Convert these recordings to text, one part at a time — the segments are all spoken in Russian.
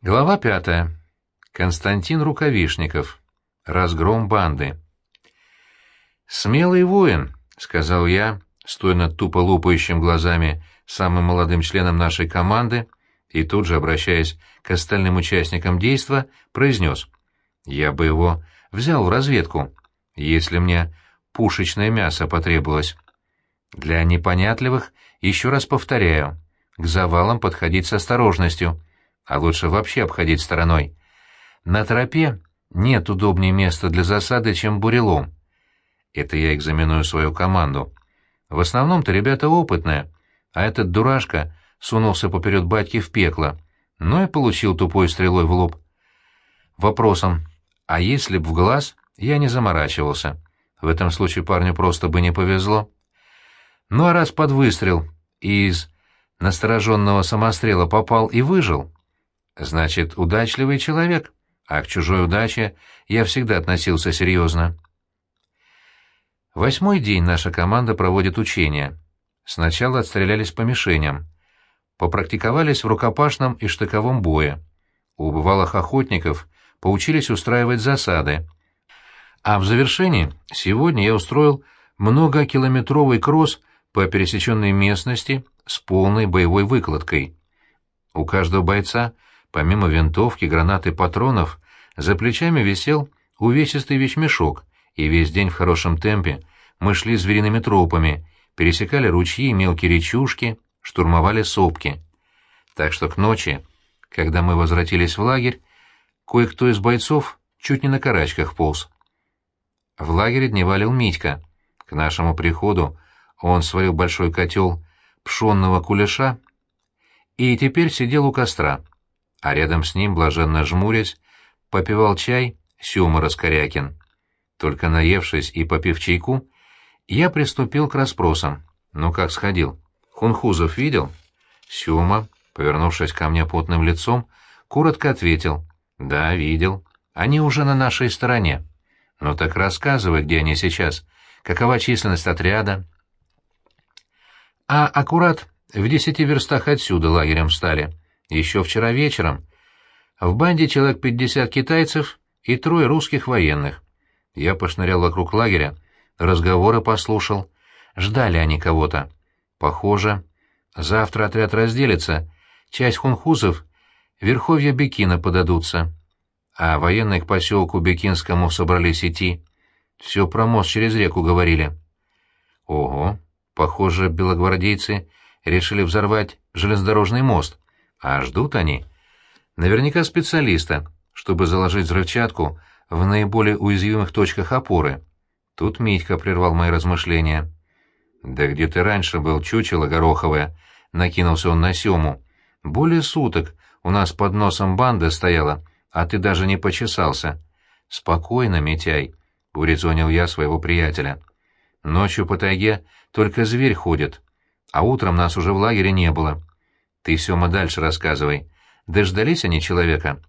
Глава пятая. Константин Рукавишников. Разгром банды. «Смелый воин», — сказал я, стоя над тупо лупающим глазами самым молодым членом нашей команды, и тут же, обращаясь к остальным участникам действа, произнес. «Я бы его взял в разведку, если мне пушечное мясо потребовалось. Для непонятливых еще раз повторяю, к завалам подходить с осторожностью» а лучше вообще обходить стороной. На тропе нет удобнее места для засады, чем бурелом. Это я экзаменую свою команду. В основном-то ребята опытные, а этот дурашка сунулся поперед батьки в пекло, но и получил тупой стрелой в лоб. Вопросом «А если б в глаз?» я не заморачивался. В этом случае парню просто бы не повезло. Ну а раз под выстрел из настороженного самострела попал и выжил, Значит, удачливый человек, а к чужой удаче я всегда относился серьезно. Восьмой день наша команда проводит учения. Сначала отстрелялись по мишеням. Попрактиковались в рукопашном и штыковом бое. У бывалых охотников поучились устраивать засады. А в завершении сегодня я устроил многокилометровый кросс по пересеченной местности с полной боевой выкладкой. У каждого бойца — Помимо винтовки, гранат и патронов, за плечами висел увесистый вещмешок, и весь день в хорошем темпе мы шли звериными тропами, пересекали ручьи, мелкие речушки, штурмовали сопки. Так что к ночи, когда мы возвратились в лагерь, кое-кто из бойцов чуть не на карачках полз. В лагере дневалил Митька. К нашему приходу он сварил большой котел пшенного кулеша и теперь сидел у костра — а рядом с ним, блаженно жмурясь, попивал чай Сюма Раскорякин. Только наевшись и попив чайку, я приступил к расспросам. Ну как сходил? Хунхузов видел? Сюма, повернувшись ко мне потным лицом, коротко ответил. Да, видел. Они уже на нашей стороне. Ну так рассказывай, где они сейчас. Какова численность отряда? А аккурат в десяти верстах отсюда лагерем стали. Еще вчера вечером в банде человек пятьдесят китайцев и трое русских военных. Я пошнырял вокруг лагеря, разговоры послушал. Ждали они кого-то. Похоже, завтра отряд разделится, часть хунхузов верховья Бекина подадутся, а военные к поселку Бекинскому собрались идти. Все про мост через реку говорили. Ого, похоже, белогвардейцы решили взорвать железнодорожный мост — а ждут они наверняка специалиста, чтобы заложить взрывчатку в наиболее уязвимых точках опоры. Тут Митька прервал мои размышления. «Да где ты раньше был, чучело гороховое?» — накинулся он на Сему. «Более суток у нас под носом банда стояла, а ты даже не почесался». «Спокойно, Митяй», — урезонил я своего приятеля. «Ночью по тайге только зверь ходит, а утром нас уже в лагере не было. Ты, Сёма, дальше рассказывай. Дождались они человека?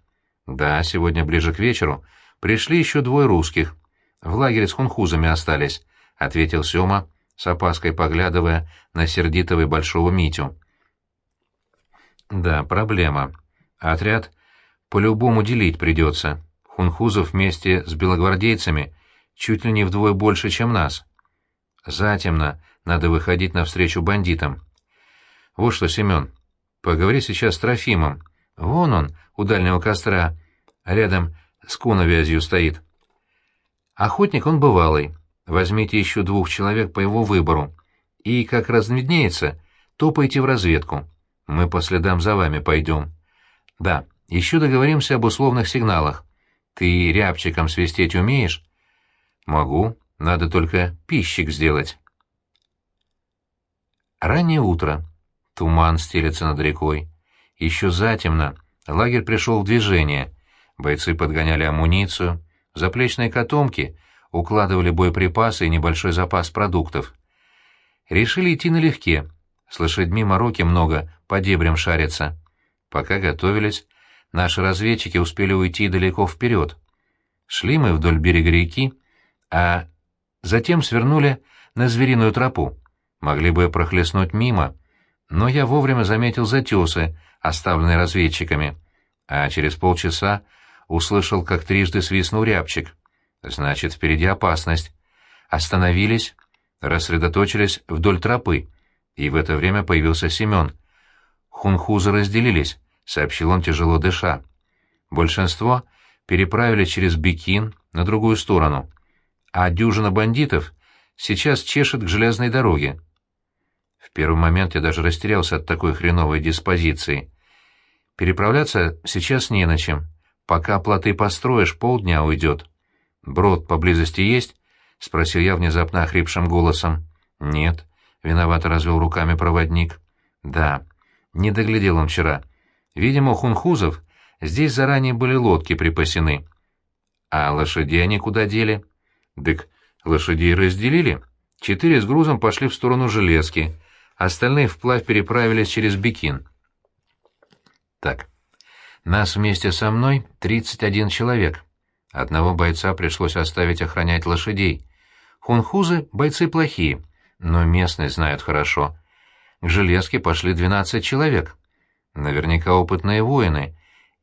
Да, сегодня ближе к вечеру. Пришли еще двое русских. В лагере с хунхузами остались, — ответил Сёма, с опаской поглядывая на сердитого и большого Митю. Да, проблема. Отряд по-любому делить придется. Хунхузов вместе с белогвардейцами чуть ли не вдвое больше, чем нас. Затемно надо выходить навстречу бандитам. Вот что, Семен, Поговори сейчас с Трофимом. Вон он, у дальнего костра, рядом с куновязью стоит. Охотник он бывалый. Возьмите еще двух человек по его выбору. И, как размеднеется, топайте в разведку. Мы по следам за вами пойдем. Да, еще договоримся об условных сигналах. Ты рябчиком свистеть умеешь? Могу. Надо только пищик сделать. Раннее утро. Туман стелется над рекой. Еще затемно лагерь пришел в движение. Бойцы подгоняли амуницию, заплечные котомки укладывали боеприпасы и небольшой запас продуктов. Решили идти налегке. С лошадьми мороки много, по дебрям шарятся. Пока готовились, наши разведчики успели уйти далеко вперед. Шли мы вдоль берега реки, а затем свернули на звериную тропу. Могли бы прохлестнуть мимо, но я вовремя заметил затесы, оставленные разведчиками. а через полчаса услышал, как трижды свистнул рябчик. Значит, впереди опасность. Остановились, рассредоточились вдоль тропы, и в это время появился Семен. Хунхузы разделились, — сообщил он, тяжело дыша. Большинство переправили через Бикин на другую сторону, а дюжина бандитов сейчас чешет к железной дороге. Первый момент я даже растерялся от такой хреновой диспозиции. Переправляться сейчас не на чем. Пока плоты построишь, полдня уйдет. «Брод поблизости есть?» — спросил я внезапно охрипшим голосом. «Нет», — виновато развел руками проводник. «Да, не доглядел он вчера. Видимо, хунхузов здесь заранее были лодки припасены. А лошадей они куда дели? Дык, лошадей разделили. Четыре с грузом пошли в сторону железки, остальные вплавь переправились через Бикин. Так, нас вместе со мной 31 человек. Одного бойца пришлось оставить охранять лошадей. Хунхузы — бойцы плохие, но местные знают хорошо. К железке пошли 12 человек. Наверняка опытные воины,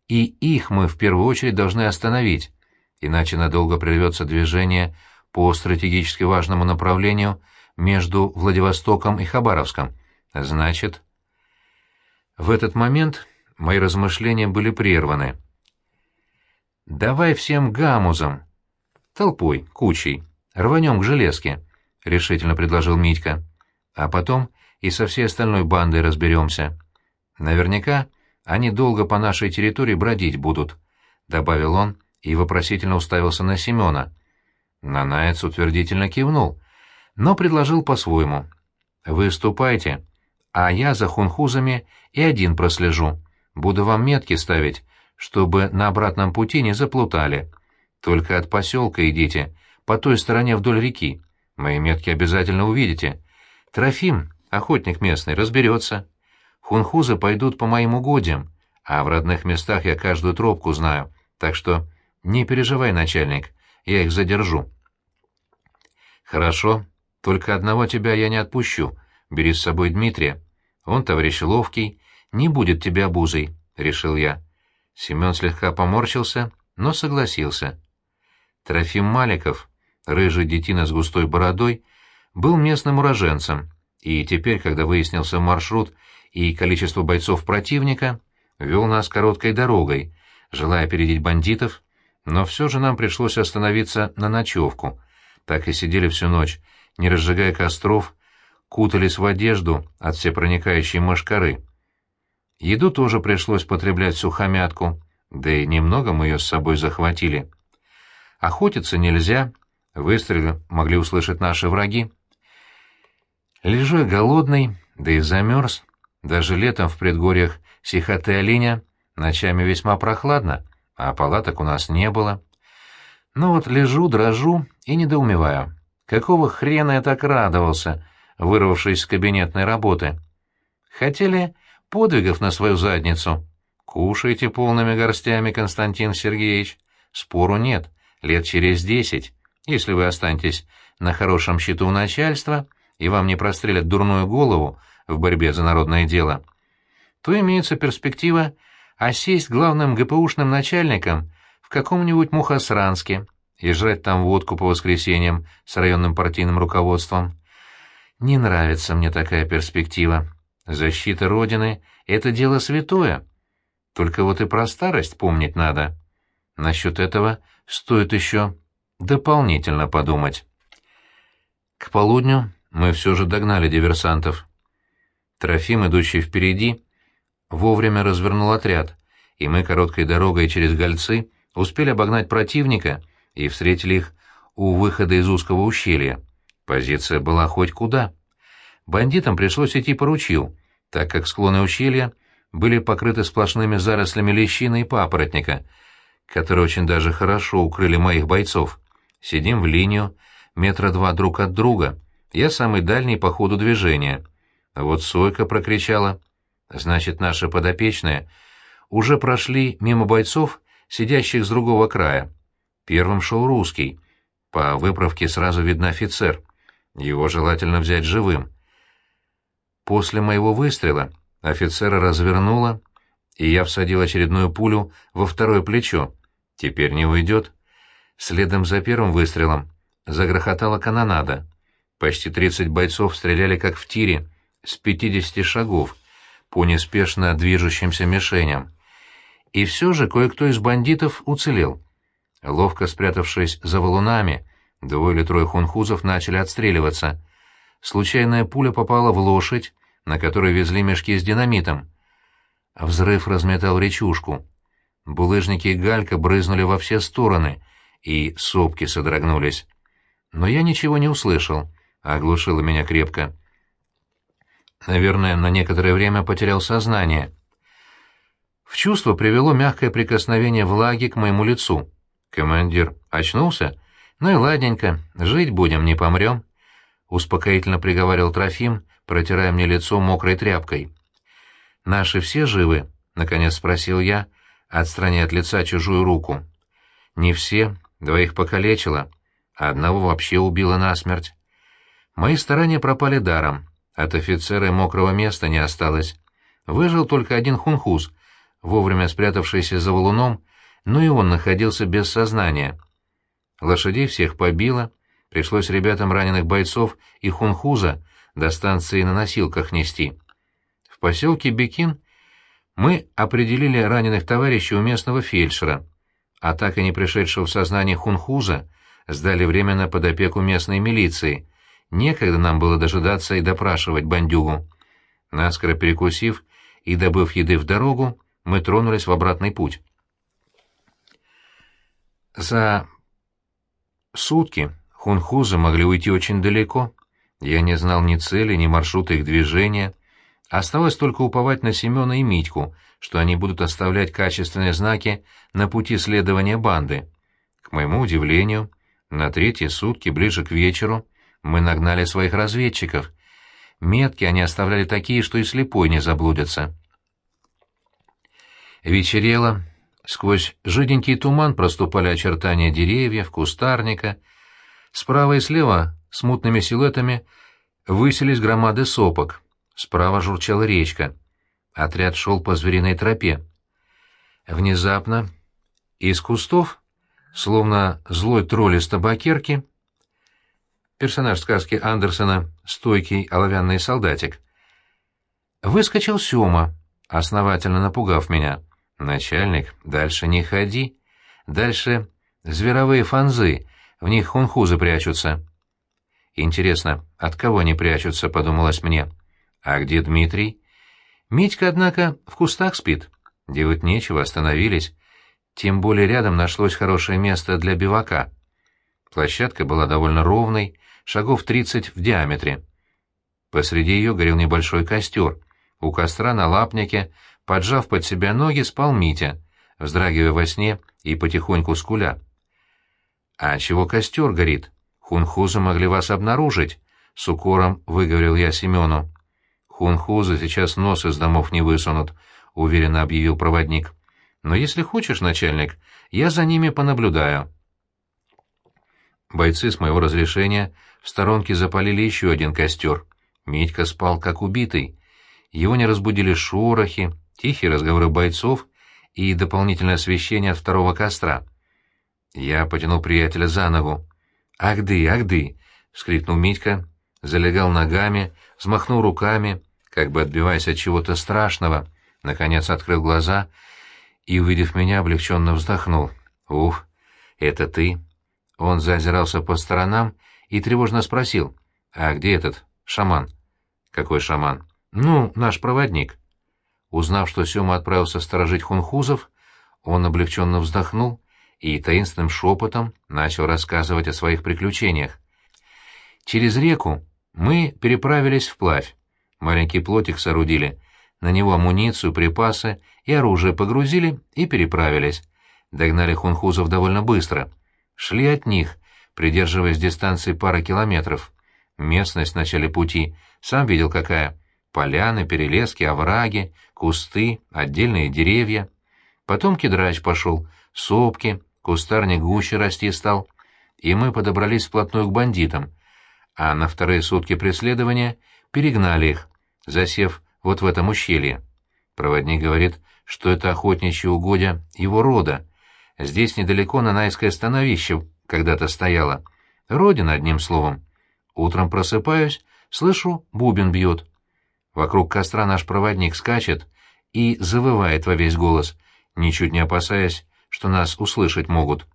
и их мы в первую очередь должны остановить, иначе надолго прервется движение по стратегически важному направлению между Владивостоком и Хабаровском. Значит... В этот момент мои размышления были прерваны. «Давай всем гамузам!» «Толпой, кучей. Рванем к железке», — решительно предложил Митька. «А потом и со всей остальной бандой разберемся». Наверняка они долго по нашей территории бродить будут, — добавил он и вопросительно уставился на Семена. Нанаец утвердительно кивнул, но предложил по-своему. «Вы ступайте, а я за хунхузами и один прослежу. Буду вам метки ставить, чтобы на обратном пути не заплутали. Только от поселка идите, по той стороне вдоль реки. Мои метки обязательно увидите. Трофим, охотник местный, разберется». Хунхузы пойдут по моим угодьям, а в родных местах я каждую тропку знаю, так что не переживай, начальник, я их задержу. Хорошо, только одного тебя я не отпущу. Бери с собой Дмитрия. Он, товарищ ловкий, не будет тебя обузой, — решил я. Семен слегка поморщился, но согласился. Трофим Маликов, рыжий детина с густой бородой, был местным уроженцем, и теперь, когда выяснился маршрут и количество бойцов противника, вел нас короткой дорогой, желая опередить бандитов, но все же нам пришлось остановиться на ночевку. Так и сидели всю ночь, не разжигая костров, кутались в одежду от всепроникающей мошкары. Еду тоже пришлось потреблять сухомятку, да и немного мы ее с собой захватили. Охотиться нельзя, выстрелы могли услышать наши враги. Лежу голодный, да и замерз, даже летом в предгорьях Сихоты-Оленя ночами весьма прохладно, а палаток у нас не было. Ну вот лежу, дрожу и недоумеваю. Какого хрена я так радовался, вырвавшись из кабинетной работы? Хотели подвигов на свою задницу? Кушайте полными горстями, Константин Сергеевич. Спору нет, лет через десять, если вы останетесь на хорошем счету у начальства и вам не прострелят дурную голову в борьбе за народное дело, то имеется перспектива осесть главным ГПУшным начальником в каком-нибудь Мухосранске и жрать там водку по воскресеньям с районным партийным руководством. Не нравится мне такая перспектива. Защита Родины — это дело святое. Только вот и про старость помнить надо. Насчет этого стоит еще дополнительно подумать. К полудню мы все же догнали диверсантов. Трофим, идущий впереди, вовремя развернул отряд, и мы короткой дорогой через гольцы успели обогнать противника и встретили их у выхода из узкого ущелья. Позиция была хоть куда. Бандитам пришлось идти по ручью, так как склоны ущелья были покрыты сплошными зарослями лещины и папоротника, которые очень даже хорошо укрыли моих бойцов. Сидим в линию, метра два друг от друга. Я самый дальний по ходу движения — вот Сойка прокричала. Значит, наши подопечные уже прошли мимо бойцов, сидящих с другого края. Первым шел русский. По выправке сразу видно офицер. Его желательно взять живым. После моего выстрела офицера развернуло, и я всадил очередную пулю во второе плечо. Теперь не уйдет. Следом за первым выстрелом загрохотала канонада. Почти тридцать бойцов стреляли как в тире, с пятидесяти шагов, по неспешно движущимся мишеням. И все же кое-кто из бандитов уцелел. Ловко спрятавшись за валунами, двое или трое хунхузов начали отстреливаться. Случайная пуля попала в лошадь, на которой везли мешки с динамитом. Взрыв разметал речушку. Булыжники и галька брызнули во все стороны, и сопки содрогнулись. Но я ничего не услышал, оглушило меня крепко. Наверное, на некоторое время потерял сознание. В чувство привело мягкое прикосновение влаги к моему лицу. Командир очнулся? Ну и ладненько, жить будем, не помрем. Успокоительно приговаривал Трофим, протирая мне лицо мокрой тряпкой. «Наши все живы?» — наконец спросил я, отстраняя от лица чужую руку. «Не все, двоих покалечило, а одного вообще убило насмерть. Мои старания пропали даром, от офицера мокрого места не осталось. Выжил только один хунхуз, вовремя спрятавшийся за валуном, но и он находился без сознания. Лошадей всех побило, пришлось ребятам раненых бойцов и хунхуза до станции на носилках нести. В поселке Бекин мы определили раненых товарищей у местного фельдшера, а так и не пришедшего в сознание хунхуза сдали временно под опеку местной милиции. Некогда нам было дожидаться и допрашивать бандюгу. Наскоро перекусив и добыв еды в дорогу, мы тронулись в обратный путь. За сутки хунхузы могли уйти очень далеко. Я не знал ни цели, ни маршрута их движения — Осталось только уповать на Семена и Митьку, что они будут оставлять качественные знаки на пути следования банды. К моему удивлению, на третьи сутки, ближе к вечеру, мы нагнали своих разведчиков. Метки они оставляли такие, что и слепой не заблудятся. Вечерело. Сквозь жиденький туман проступали очертания деревьев, кустарника. Справа и слева смутными силуэтами высились громады сопок — Справа журчала речка. Отряд шел по звериной тропе. Внезапно из кустов, словно злой тролль из табакерки, персонаж сказки Андерсона «Стойкий оловянный солдатик», выскочил Сёма, основательно напугав меня. «Начальник, дальше не ходи. Дальше зверовые фанзы, в них хунхузы прячутся». «Интересно, от кого они прячутся?» — подумалось мне. «А где Дмитрий?» Митька, однако, в кустах спит. Делать нечего, остановились. Тем более рядом нашлось хорошее место для бивака. Площадка была довольно ровной, шагов тридцать в диаметре. Посреди ее горел небольшой костер. У костра на лапнике, поджав под себя ноги, спал Митя, вздрагивая во сне и потихоньку скуля. «А чего костер горит? Хунхузы могли вас обнаружить», — с укором выговорил я Семену. Хунхузы сейчас нос из домов не высунут, — уверенно объявил проводник. Но если хочешь, начальник, я за ними понаблюдаю. Бойцы с моего разрешения в сторонке запалили еще один костер. Митька спал как убитый. Его не разбудили шорохи, тихие разговоры бойцов и дополнительное освещение от второго костра. Я потянул приятеля за ногу. «Ахды, ахды!» — вскрикнул Митька, залегал ногами, взмахнул руками, как бы отбиваясь от чего-то страшного, наконец открыл глаза и, увидев меня, облегченно вздохнул. «Уф, это ты?» Он зазирался по сторонам и тревожно спросил. «А где этот шаман?» «Какой шаман?» «Ну, наш проводник». Узнав, что Сёма отправился сторожить хунхузов, он облегченно вздохнул и таинственным шепотом начал рассказывать о своих приключениях. Через реку мы переправились вплавь. Маленький плотик соорудили, на него амуницию, припасы и оружие погрузили и переправились. Догнали хунхузов довольно быстро. Шли от них, придерживаясь дистанции пары километров. Местность в начале пути, сам видел какая. Поляны, перелески, овраги, кусты, отдельные деревья. Потом кедрач пошел, сопки, кустарник гуще расти стал. И мы подобрались вплотную к бандитам. А на вторые сутки преследования перегнали их, засев вот в этом ущелье. Проводник говорит, что это охотничье угодья его рода. Здесь недалеко Нанайское становище когда-то стояло. Родина, одним словом. Утром просыпаюсь, слышу, бубен бьет. Вокруг костра наш проводник скачет и завывает во весь голос, ничуть не опасаясь, что нас услышать могут.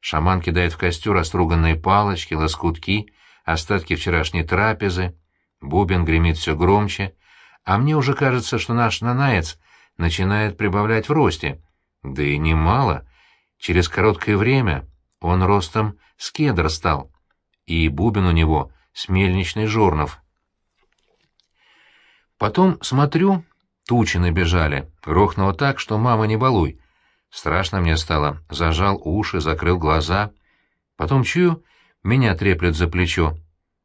Шаман кидает в костер оструганные палочки, лоскутки, остатки вчерашней трапезы. Бубен гремит все громче, а мне уже кажется, что наш нанаец начинает прибавлять в росте. Да и немало. Через короткое время он ростом с кедр стал, и бубен у него с мельничный жорнов. Потом смотрю, тучи набежали, грохнуло так, что мама не балуй. Страшно мне стало, зажал уши, закрыл глаза. Потом чую, меня треплет за плечо.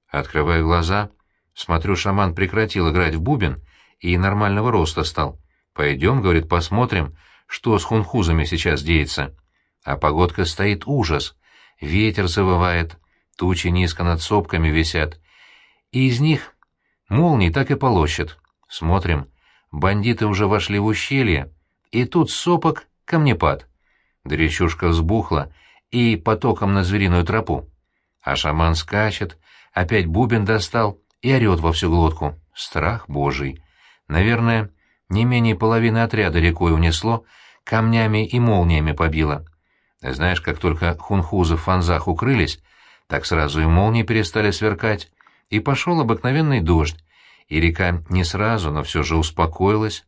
Открываю глаза, смотрю, шаман прекратил играть в бубен и нормального роста стал. «Пойдем», — говорит, — «посмотрим, что с хунхузами сейчас деется». А погодка стоит ужас. Ветер завывает, тучи низко над сопками висят. И из них молнии так и полощет. Смотрим, бандиты уже вошли в ущелье, и тут сопок камнепад. Дречушка взбухла и потоком на звериную тропу. А шаман скачет, опять бубен достал и орет во всю глотку. Страх божий. Наверное, не менее половины отряда рекой унесло, камнями и молниями побило. Знаешь, как только хунхузы в фанзах укрылись, так сразу и молнии перестали сверкать, и пошел обыкновенный дождь, и река не сразу, но все же успокоилась.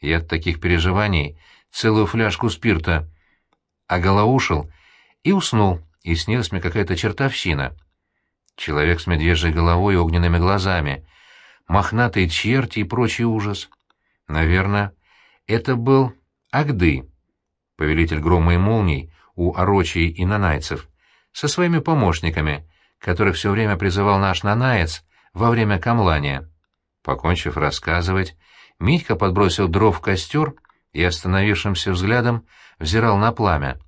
Я от таких переживаний целую фляжку спирта оголоушил и уснул, и снилась мне какая-то чертовщина. Человек с медвежьей головой и огненными глазами, мохнатые черти и прочий ужас. Наверное, это был Агды, повелитель грома и молний, у Орочей и Нанайцев, со своими помощниками, которых все время призывал наш Нанаец во время камлания. Покончив рассказывать, Митька подбросил дров в костер и остановившимся взглядом взирал на пламя.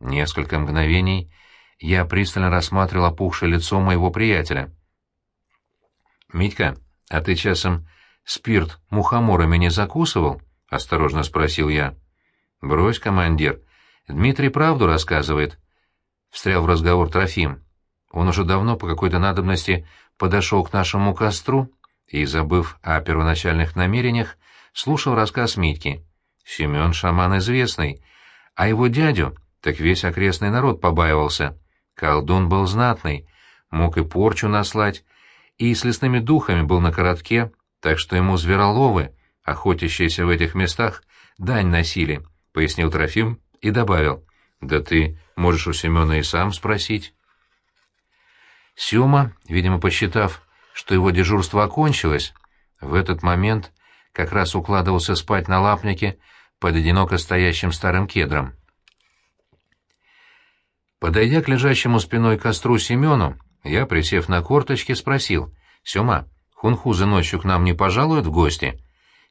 Несколько мгновений я пристально рассматривал опухшее лицо моего приятеля. «Митька, а ты часом спирт мухоморами не закусывал?» — осторожно спросил я. «Брось, командир, Дмитрий правду рассказывает. Встрял в разговор Трофим. Он уже давно по какой-то надобности подошел к нашему костру и, забыв о первоначальных намерениях, слушал рассказ Митьки. Семен шаман известный, а его дядю так весь окрестный народ побаивался. Колдун был знатный, мог и порчу наслать, и с лесными духами был на коротке, так что ему звероловы, охотящиеся в этих местах, дань носили, — пояснил Трофим и добавил, «Да ты можешь у Семена и сам спросить». Сема, видимо, посчитав, что его дежурство окончилось, в этот момент как раз укладывался спать на лапнике под одиноко стоящим старым кедром. Подойдя к лежащему спиной костру Семену, я, присев на корточки, спросил, «Сема, хунхузы ночью к нам не пожалуют в гости?»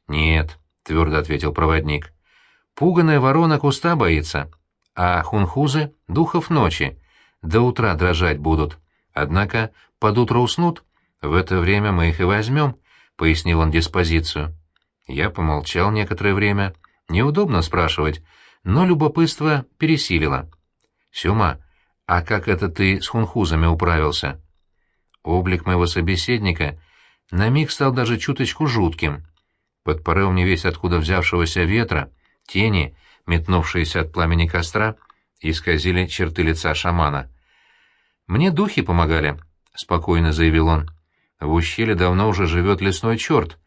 «Нет», — твердо ответил проводник. Пуганая ворона куста боится, а хунхузы — духов ночи. До утра дрожать будут. Однако под утро уснут. В это время мы их и возьмем, — пояснил он диспозицию. Я помолчал некоторое время. Неудобно спрашивать, но любопытство пересилило. «Сюма, а как это ты с хунхузами управился?» Облик моего собеседника на миг стал даже чуточку жутким. Под порывом невесть откуда взявшегося ветра — Тени, метнувшиеся от пламени костра, исказили черты лица шамана. «Мне духи помогали», — спокойно заявил он. «В ущелье давно уже живет лесной черт.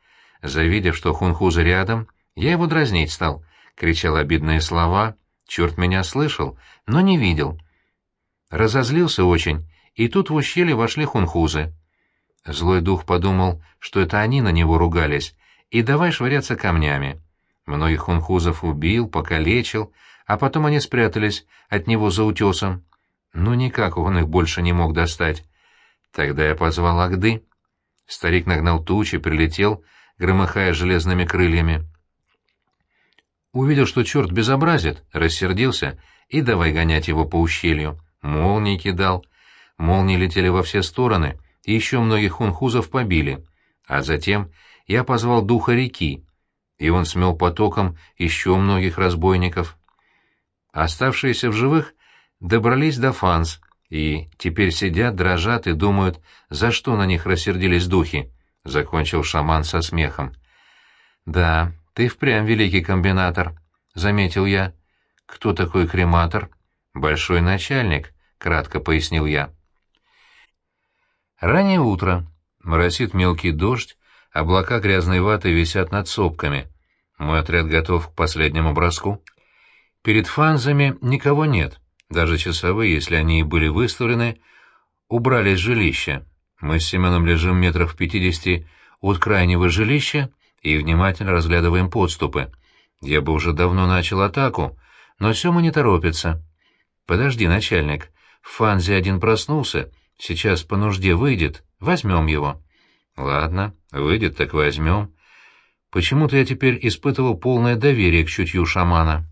Завидев, что хунхуза рядом, я его дразнить стал, кричал обидные слова. Черт меня слышал, но не видел. Разозлился очень, и тут в ущелье вошли хунхузы. Злой дух подумал, что это они на него ругались, и давай швыряться камнями. Многих хунхузов убил, покалечил, а потом они спрятались от него за утесом. Ну, никак он их больше не мог достать. Тогда я позвал Агды. Старик нагнал тучи, прилетел, громыхая железными крыльями. Увидел, что черт безобразит, рассердился и давай гонять его по ущелью. Молнии кидал. Молнии летели во все стороны, и еще многих хунхузов побили. А затем я позвал духа реки, и он смел потоком еще многих разбойников. Оставшиеся в живых добрались до Фанс, и теперь сидят, дрожат и думают, за что на них рассердились духи, — закончил шаман со смехом. — Да, ты впрямь великий комбинатор, — заметил я. — Кто такой крематор? — Большой начальник, — кратко пояснил я. Раннее утро. Моросит мелкий дождь, облака грязной ваты висят над сопками. Мой отряд готов к последнему броску. Перед фанзами никого нет. Даже часовые, если они и были выставлены, убрали из жилища. Мы с Семеном лежим метров в пятидесяти от крайнего жилища и внимательно разглядываем подступы. Я бы уже давно начал атаку, но Сема не торопится. «Подожди, начальник. В Фанзе один проснулся. Сейчас по нужде выйдет. Возьмем его». «Ладно, выйдет, так возьмем». Почему-то я теперь испытывал полное доверие к чутью шамана.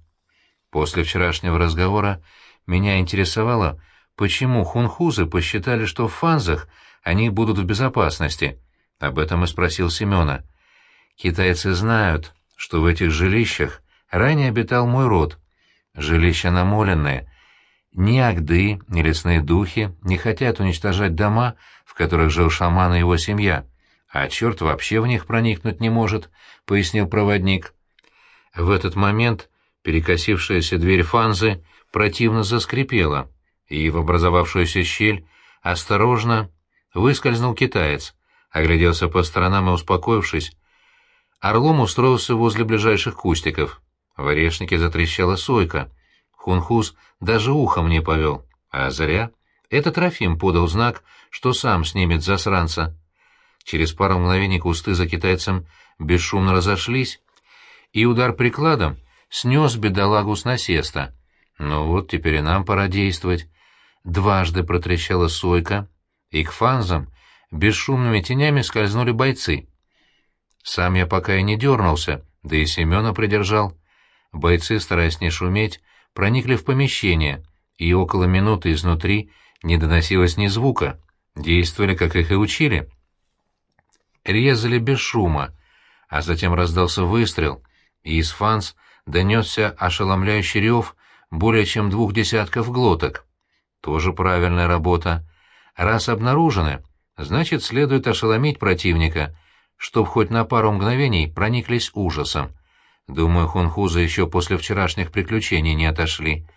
После вчерашнего разговора меня интересовало, почему хунхузы посчитали, что в фанзах они будут в безопасности. Об этом и спросил Семена. Китайцы знают, что в этих жилищах ранее обитал мой род. Жилища намоленные. Ни Агды, ни лесные духи не хотят уничтожать дома, в которых жил шаман и его семья а черт вообще в них проникнуть не может», — пояснил проводник. В этот момент перекосившаяся дверь фанзы противно заскрипела, и в образовавшуюся щель осторожно выскользнул китаец, огляделся по сторонам и, успокоившись, орлом устроился возле ближайших кустиков. В орешнике затрещала сойка. Хунхуз даже ухом не повел. А зря. Этот Трофим подал знак, что сам снимет засранца. Через пару мгновений кусты за китайцем бесшумно разошлись, и удар прикладом снес бедолагу с насеста. Ну вот, теперь и нам пора действовать. Дважды протрещала сойка, и к фанзам бесшумными тенями скользнули бойцы. Сам я пока и не дернулся, да и Семена придержал. Бойцы, стараясь не шуметь, проникли в помещение, и около минуты изнутри не доносилось ни звука. Действовали, как их и учили резали без шума, а затем раздался выстрел, и из фанс донесся ошеломляющий рев более чем двух десятков глоток. Тоже правильная работа. Раз обнаружены, значит, следует ошеломить противника, чтоб хоть на пару мгновений прониклись ужасом. Думаю, хунхузы еще после вчерашних приключений не отошли.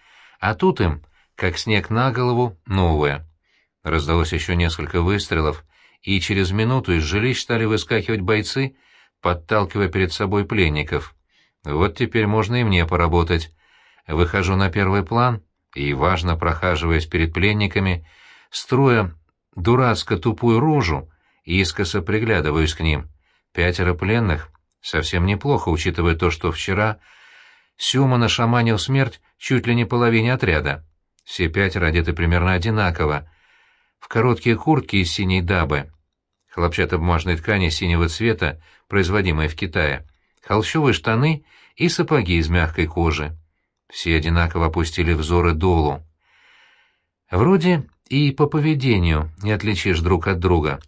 А тут им, как снег на голову, новое. Раздалось еще несколько выстрелов, и через минуту из жилищ стали выскакивать бойцы, подталкивая перед собой пленников. Вот теперь можно и мне поработать. Выхожу на первый план и, важно прохаживаясь перед пленниками, строя дурацко тупую рожу, искоса приглядываюсь к ним. Пятеро пленных — совсем неплохо, учитывая то, что вчера Сюма нашаманил смерть чуть ли не половине отряда. Все пятеро одеты примерно одинаково, в короткие куртки из синей дабы, хлопчатобумажной ткани синего цвета, производимой в Китае, холщовые штаны и сапоги из мягкой кожи. Все одинаково опустили взоры долу. Вроде и по поведению не отличишь друг от друга.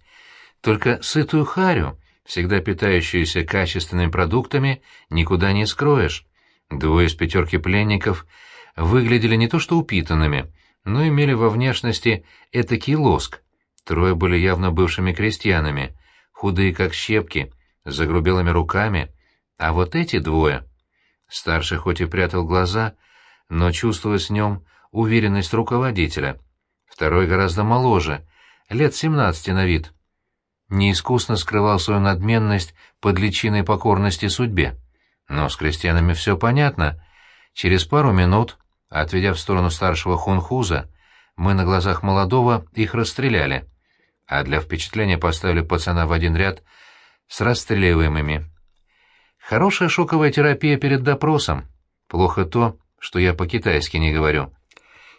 Только сытую харю, всегда питающуюся качественными продуктами, никуда не скроешь. Двое из пятерки пленников выглядели не то что упитанными, но имели во внешности этакий лоск. Трое были явно бывшими крестьянами, худые как щепки, с загрубелыми руками, а вот эти двое... Старший хоть и прятал глаза, но чувствовалась в нем уверенность руководителя. Второй гораздо моложе, лет семнадцати на вид. Неискусно скрывал свою надменность под личиной покорности судьбе. Но с крестьянами все понятно. Через пару минут Отведя в сторону старшего хунхуза, мы на глазах молодого их расстреляли, а для впечатления поставили пацана в один ряд с расстреливаемыми. Хорошая шоковая терапия перед допросом. Плохо то, что я по-китайски не говорю.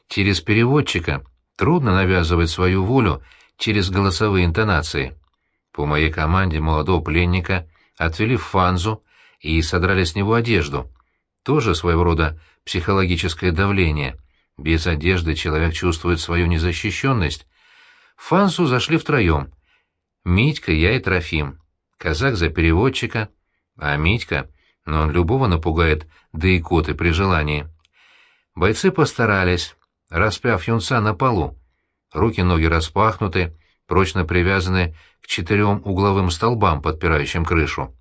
Через переводчика трудно навязывать свою волю через голосовые интонации. По моей команде молодого пленника отвели в фанзу и содрали с него одежду. Тоже своего рода психологическое давление. Без одежды человек чувствует свою незащищенность. В Фансу зашли втроем. Митька, я и Трофим. Казак за переводчика, а Митька но он любого напугает, да и коты при желании. Бойцы постарались, распяв юнца на полу. Руки-ноги распахнуты, прочно привязаны к четырем угловым столбам, подпирающим крышу.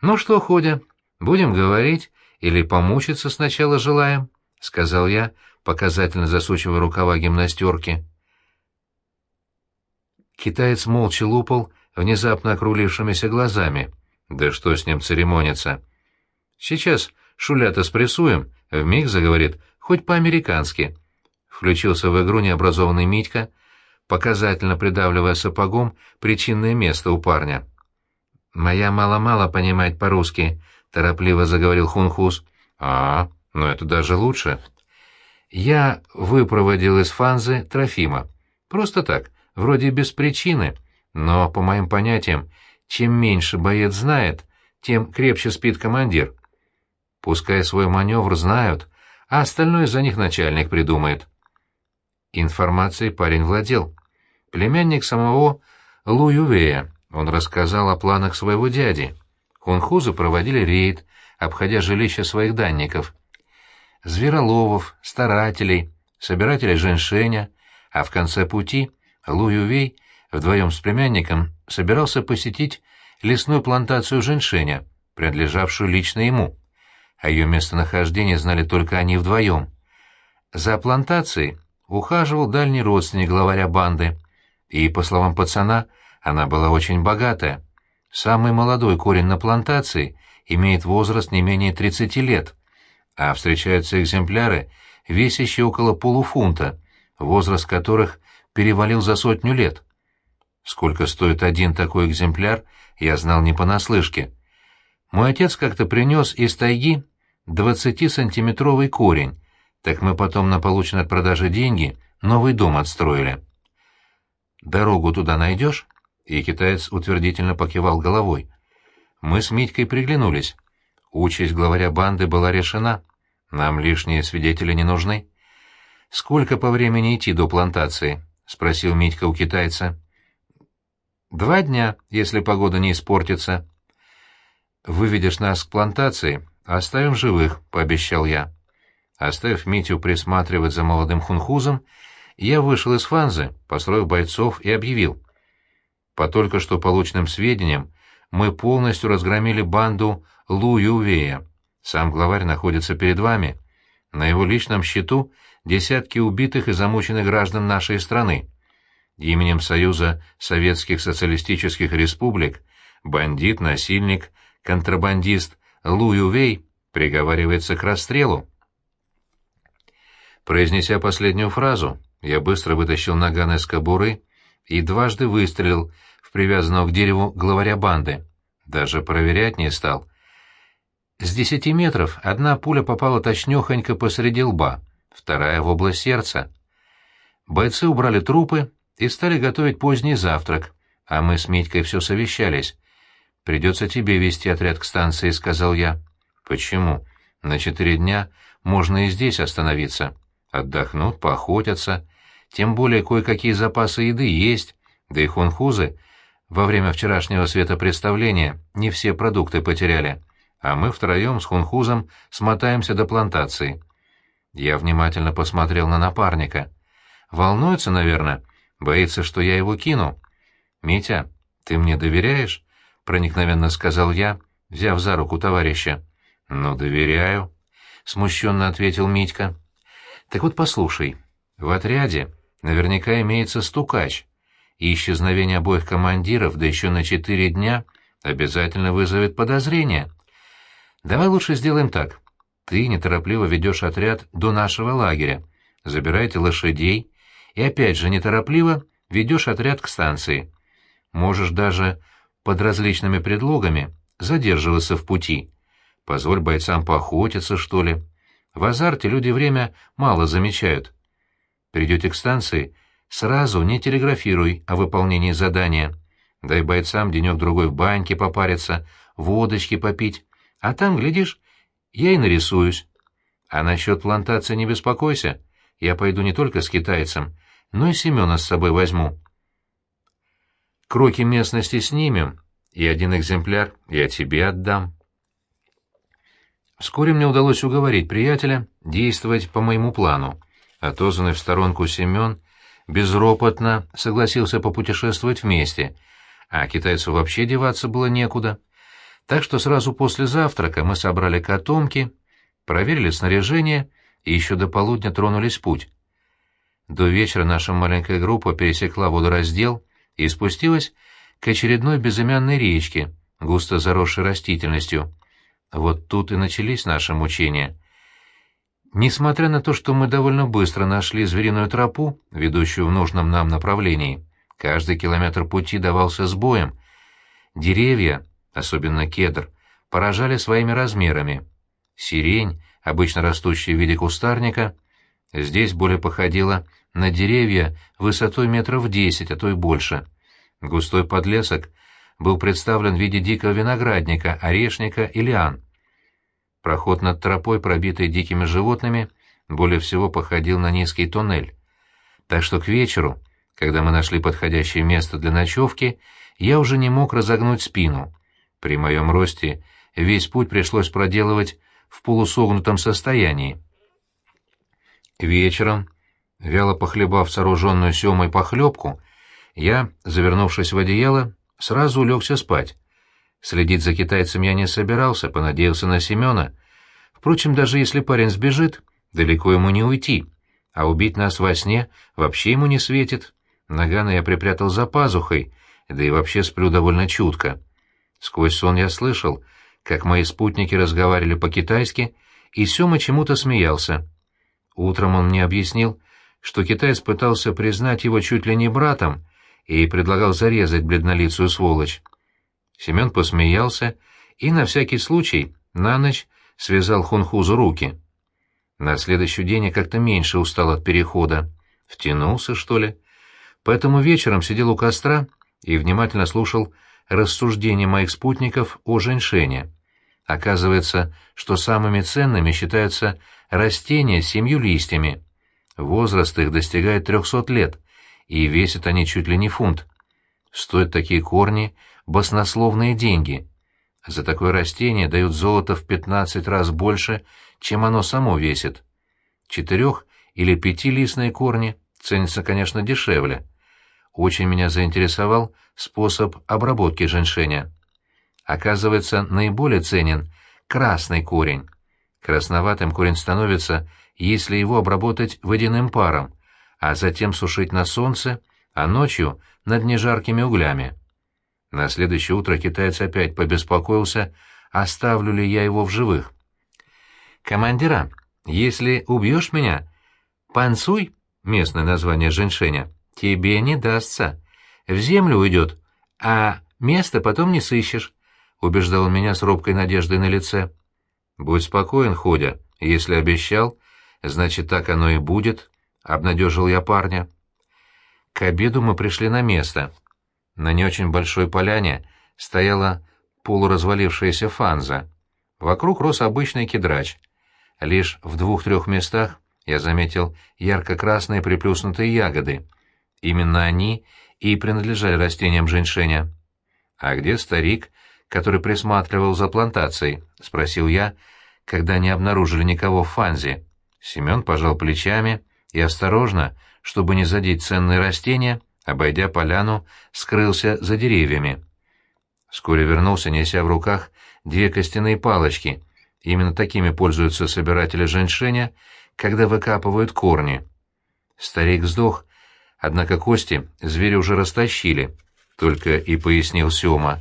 «Ну что, Ходя, будем говорить или помучиться сначала желаем?» — сказал я, показательно засучивая рукава гимнастерки. Китаец молча лупал внезапно округлившимися глазами. «Да что с ним церемониться?» «Сейчас шулята спрессуем», — вмиг заговорит, хоть по-американски. Включился в игру необразованный Митька, показательно придавливая сапогом причинное место у парня. «Моя мало-мало понимает по-русски», — торопливо заговорил Хунхус. «А, ну это даже лучше». Я выпроводил из Фанзы Трофима. Просто так, вроде без причины, но, по моим понятиям, чем меньше боец знает, тем крепче спит командир. Пускай свой маневр знают, а остальное за них начальник придумает. Информацией парень владел. Племянник самого Лу Ювея, он рассказал о планах своего дяди. Хунхузы проводили рейд, обходя жилища своих данников. Звероловов, старателей, собирателей женьшеня, а в конце пути Лу Ювей вдвоем с племянником собирался посетить лесную плантацию женьшеня, принадлежавшую лично ему. О ее местонахождении знали только они вдвоем. За плантацией ухаживал дальний родственник главаря банды, и, по словам пацана, она была очень богатая. Самый молодой корень на плантации имеет возраст не менее 30 лет, а встречаются экземпляры, весящие около полуфунта, возраст которых перевалил за сотню лет. Сколько стоит один такой экземпляр, я знал не понаслышке. Мой отец как-то принес из тайги двадцатисантиметровый корень, так мы потом на полученные от продажи деньги новый дом отстроили. «Дорогу туда найдешь?» И китаец утвердительно покивал головой. Мы с Митькой приглянулись. Участь главаря банды была решена. Нам лишние свидетели не нужны. «Сколько по времени идти до плантации?» — спросил Митька у китайца. «Два дня, если погода не испортится». «Выведешь нас к плантации, оставим живых», — пообещал я. Оставив Митю присматривать за молодым хунхузом, я вышел из фанзы, построив бойцов и объявил. По только что полученным сведениям, мы полностью разгромили банду Лу Ювея. Сам главарь находится перед вами. На его личном счету десятки убитых и замученных граждан нашей страны. Именем Союза Советских Социалистических Республик бандит, насильник, контрабандист Лу Ювей приговаривается к расстрелу. Произнеся последнюю фразу, я быстро вытащил наган из кобуры и дважды выстрелил в привязанного к дереву главаря банды. Даже проверять не стал. С десяти метров одна пуля попала точнёхонько посреди лба, вторая — в область сердца. Бойцы убрали трупы и стали готовить поздний завтрак, а мы с Митькой все совещались. «Придется тебе вести отряд к станции», — сказал я. «Почему? На четыре дня можно и здесь остановиться». Отдохнут, поохотятся. Тем более кое-какие запасы еды есть, да и хунхузы во время вчерашнего светопредставления не все продукты потеряли, а мы втроем с хунхузом смотаемся до плантации. Я внимательно посмотрел на напарника. Волнуется, наверное, боится, что я его кину. «Митя, ты мне доверяешь?» — проникновенно сказал я, взяв за руку товарища. «Ну, доверяю», — смущенно ответил Митька. Так вот послушай, в отряде наверняка имеется стукач, и исчезновение обоих командиров, да еще на четыре дня, обязательно вызовет подозрение. Давай лучше сделаем так. Ты неторопливо ведешь отряд до нашего лагеря, забирайте лошадей, и опять же неторопливо ведешь отряд к станции. Можешь даже под различными предлогами задерживаться в пути. Позволь бойцам поохотиться, что ли. В азарте люди время мало замечают. Придете к станции, сразу не телеграфируй о выполнении задания. Дай бойцам денек-другой в баньке попариться, водочки попить. А там, глядишь, я и нарисуюсь. А насчет плантации не беспокойся. Я пойду не только с китайцем, но и Семена с собой возьму. Кроки местности снимем, и один экземпляр я тебе отдам. Вскоре мне удалось уговорить приятеля действовать по моему плану. Отозванный в сторонку Семен безропотно согласился попутешествовать вместе, а китайцу вообще деваться было некуда. Так что сразу после завтрака мы собрали котомки, проверили снаряжение и еще до полудня тронулись в путь. До вечера наша маленькая группа пересекла водораздел и спустилась к очередной безымянной речке, густо заросшей растительностью. Вот тут и начались наши мучения. Несмотря на то, что мы довольно быстро нашли звериную тропу, ведущую в нужном нам направлении, каждый километр пути давался с боем. Деревья, особенно кедр, поражали своими размерами. Сирень, обычно растущая в виде кустарника, здесь более походила на деревья высотой метров десять, а то и больше. Густой подлесок был представлен в виде дикого виноградника, орешника и лиан. Проход над тропой, пробитый дикими животными, более всего походил на низкий туннель. Так что к вечеру, когда мы нашли подходящее место для ночевки, я уже не мог разогнуть спину. При моем росте весь путь пришлось проделывать в полусогнутом состоянии. Вечером, вяло похлебав сооруженную семой похлебку, я, завернувшись в одеяло, сразу улегся спать. Следить за китайцем я не собирался, понадеялся на Семена. Впрочем, даже если парень сбежит, далеко ему не уйти, а убить нас во сне вообще ему не светит. Нагана я припрятал за пазухой, да и вообще сплю довольно чутко. Сквозь сон я слышал, как мои спутники разговаривали по-китайски, и Сёма чему-то смеялся. Утром он мне объяснил, что китаец пытался признать его чуть ли не братом, и предлагал зарезать бледнолицую сволочь. Семен посмеялся и на всякий случай на ночь связал хунхузу руки. На следующий день я как-то меньше устал от перехода. Втянулся, что ли? Поэтому вечером сидел у костра и внимательно слушал рассуждения моих спутников о женьшене. Оказывается, что самыми ценными считаются растения с семью листьями. Возраст их достигает трехсот лет — и весят они чуть ли не фунт. Стоят такие корни баснословные деньги. За такое растение дают золото в 15 раз больше, чем оно само весит. Четырех- или пятилистные корни ценятся, конечно, дешевле. Очень меня заинтересовал способ обработки женьшеня. Оказывается, наиболее ценен красный корень. Красноватым корень становится, если его обработать водяным паром, а затем сушить на солнце, а ночью — над нежаркими углями. На следующее утро китаец опять побеспокоился, оставлю ли я его в живых. «Командира, если убьешь меня, панцуй, местное название женьшеня, тебе не дастся. В землю уйдет, а место потом не сыщешь», — убеждал он меня с робкой надеждой на лице. «Будь спокоен, Ходя, если обещал, значит, так оно и будет», — обнадежил я парня. К обеду мы пришли на место. На не очень большой поляне стояла полуразвалившаяся фанза. Вокруг рос обычный кедрач. Лишь в двух-трех местах я заметил ярко-красные приплюснутые ягоды. Именно они и принадлежали растениям женьшеня. «А где старик, который присматривал за плантацией?» — спросил я, когда не обнаружили никого в фанзе. Семен пожал плечами и осторожно, чтобы не задеть ценные растения, обойдя поляну, скрылся за деревьями. Вскоре вернулся, неся в руках две костяные палочки. Именно такими пользуются собиратели женьшеня, когда выкапывают корни. Старик сдох, однако кости звери уже растащили, только и пояснил Сёма.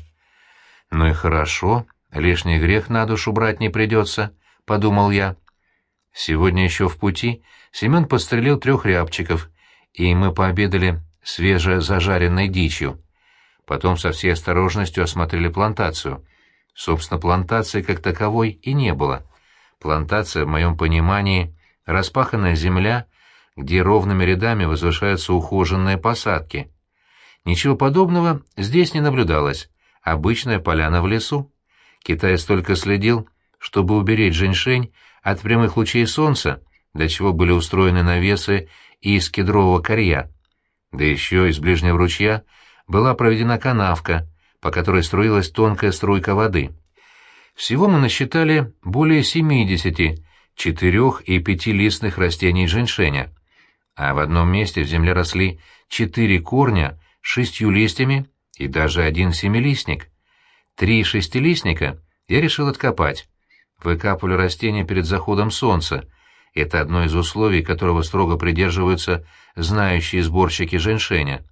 «Ну и хорошо, лишний грех на душу брать не придется», — подумал я. Сегодня еще в пути Семен подстрелил трех рябчиков, и мы пообедали свежезажаренной дичью. Потом со всей осторожностью осмотрели плантацию. Собственно, плантации как таковой и не было. Плантация, в моем понимании, распаханная земля, где ровными рядами возвышаются ухоженные посадки. Ничего подобного здесь не наблюдалось. Обычная поляна в лесу. Китаец только следил, чтобы уберечь женьшень от прямых лучей солнца, для чего были устроены навесы из кедрового корья. Да еще из ближнего ручья была проведена канавка, по которой струилась тонкая струйка воды. Всего мы насчитали более 70 четырех- и пятилистных растений женьшеня, а в одном месте в земле росли четыре корня с шестью листьями и даже один семилистник. Три шестилистника я решил откопать. Выкапывали растения перед заходом солнца. Это одно из условий, которого строго придерживаются знающие сборщики женьшеня.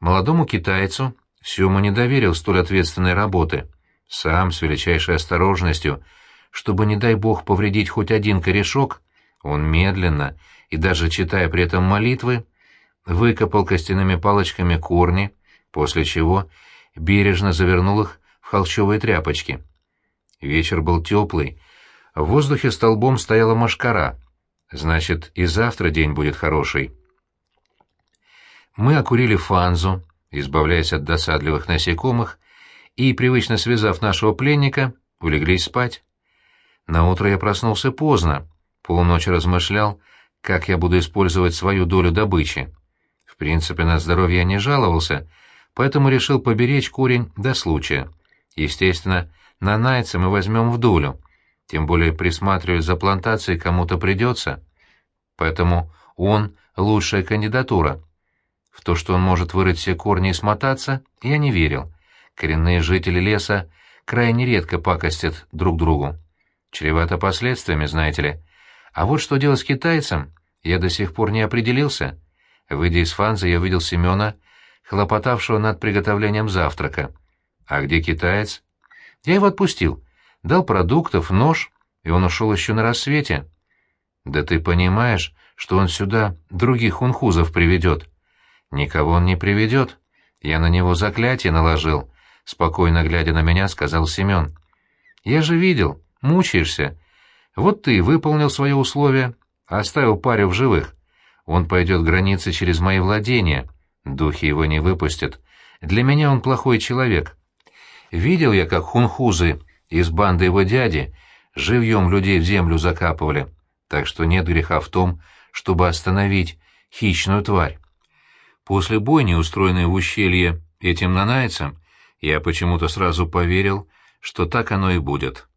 Молодому китайцу Сёма не доверил столь ответственной работы. Сам, с величайшей осторожностью, чтобы, не дай бог, повредить хоть один корешок, он медленно, и даже читая при этом молитвы, выкопал костяными палочками корни, после чего бережно завернул их в холщовые тряпочки. Вечер был теплый, в воздухе столбом стояла машкара, значит, и завтра день будет хороший. Мы окурили фанзу, избавляясь от досадливых насекомых, и, привычно связав нашего пленника, улеглись спать. Наутро я проснулся поздно, полночи размышлял, как я буду использовать свою долю добычи. В принципе, на здоровье я не жаловался, поэтому решил поберечь корень до случая. Естественно, на найца мы возьмем в долю, тем более присматривать за плантацией кому-то придется. Поэтому он — лучшая кандидатура. В то, что он может вырыть все корни и смотаться, я не верил. Коренные жители леса крайне редко пакостят друг другу. Чревато последствиями, знаете ли. А вот что делать с китайцем, я до сих пор не определился. Выйдя из фанзы, я увидел Семена, хлопотавшего над приготовлением завтрака. А где китаец? Я его отпустил. Дал продуктов, нож, и он ушел еще на рассвете. Да ты понимаешь, что он сюда других хунхузов приведет? «Никого он не приведет. Я на него заклятие наложил», — спокойно глядя на меня, сказал Семен. «Я же видел, мучаешься. Вот ты выполнил свое условие, оставил парю в живых. Он пойдет границы через мои владения. Духи его не выпустят. Для меня он плохой человек. Видел я, как хунхузы из банды его дяди живьем людей в землю закапывали, так что нет греха в том, чтобы остановить хищную тварь. После бойни, устроенной в ущелье этим нанайцем, я почему-то сразу поверил, что так оно и будет.